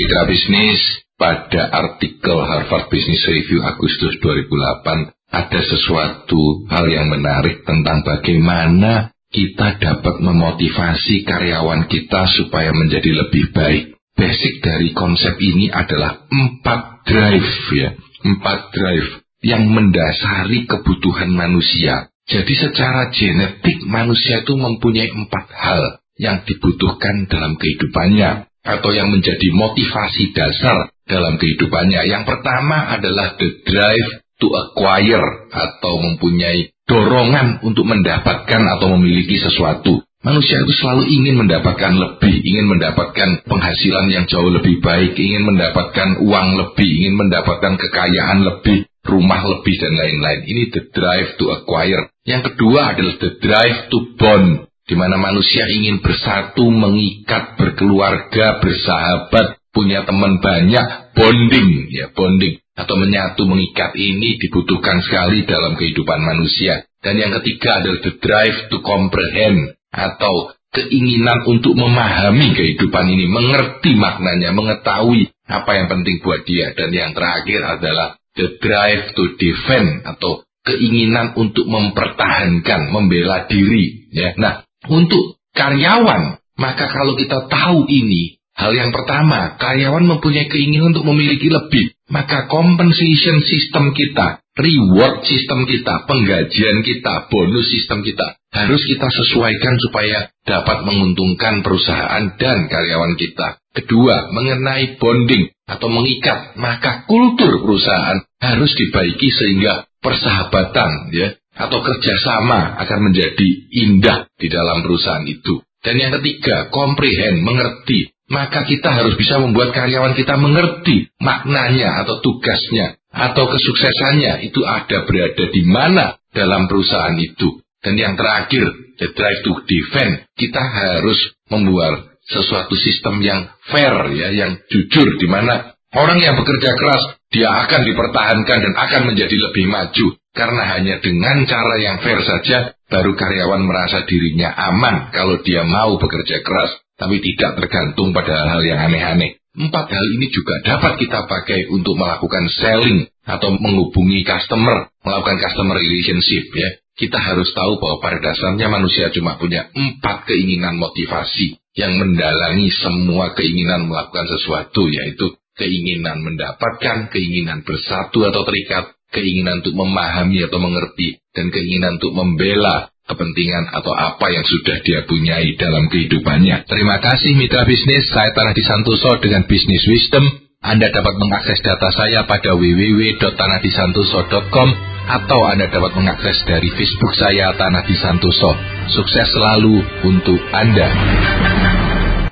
mitra bisnis, pada artikel Harvard Business Review Agustus 2008 ada sesuatu hal yang menarik tentang bagaimana kita dapat memotivasi karyawan kita supaya menjadi lebih baik. Basic dari konsep ini adalah empat drive ya, empat drive yang mendasari kebutuhan manusia. Jadi secara genetik manusia itu mempunyai empat hal yang dibutuhkan dalam kehidupannya atau yang menjadi motivasi dasar dalam kehidupannya. Yang pertama adalah the drive to acquire atau mempunyai dorongan untuk mendapatkan atau memiliki sesuatu. Manusia itu selalu ingin mendapatkan lebih, ingin mendapatkan penghasilan yang jauh lebih baik, ingin mendapatkan uang lebih, ingin mendapatkan kekayaan lebih, rumah lebih, dan lain-lain. Ini the drive to acquire. Yang kedua adalah the drive to bond, di mana manusia ingin bersatu, mengikat, berkeluarga, bersahabat, punya teman banyak, bonding, ya bonding atau menyatu mengikat ini dibutuhkan sekali dalam kehidupan manusia. Dan yang ketiga adalah the drive to comprehend atau keinginan untuk memahami kehidupan ini, mengerti maknanya, mengetahui apa yang penting buat dia. Dan yang terakhir adalah the drive to defend atau keinginan untuk mempertahankan, membela diri. Ya. Nah, untuk karyawan, maka kalau kita tahu ini, hal yang pertama, karyawan mempunyai keinginan untuk memiliki lebih maka compensation system kita, reward system kita, penggajian kita, bonus sistem kita harus kita sesuaikan supaya dapat menguntungkan perusahaan dan karyawan kita. Kedua, mengenai bonding atau mengikat, maka kultur perusahaan harus dibaiki sehingga persahabatan ya atau kerjasama akan menjadi indah di dalam perusahaan itu. Dan yang ketiga, comprehend, mengerti maka kita harus bisa membuat karyawan kita mengerti maknanya atau tugasnya atau kesuksesannya itu ada berada di mana dalam perusahaan itu. Dan yang terakhir, the drive to defend, kita harus membuat sesuatu sistem yang fair ya, yang jujur di mana orang yang bekerja keras dia akan dipertahankan dan akan menjadi lebih maju karena hanya dengan cara yang fair saja baru karyawan merasa dirinya aman kalau dia mau bekerja keras tapi tidak tergantung pada hal-hal yang aneh-aneh. Empat hal ini juga dapat kita pakai untuk melakukan selling atau menghubungi customer, melakukan customer relationship ya. Kita harus tahu bahwa pada dasarnya manusia cuma punya empat keinginan motivasi yang mendalangi semua keinginan melakukan sesuatu yaitu keinginan mendapatkan, keinginan bersatu atau terikat, keinginan untuk memahami atau mengerti, dan keinginan untuk membela kepentingan atau apa yang sudah dia punyai dalam kehidupannya. Terima kasih mitra bisnis, saya Tanah Disantoso dengan Business Wisdom. Anda dapat mengakses data saya pada www.tanahdisantoso.com atau Anda dapat mengakses dari Facebook saya Tanah Disantoso. Sukses selalu untuk Anda.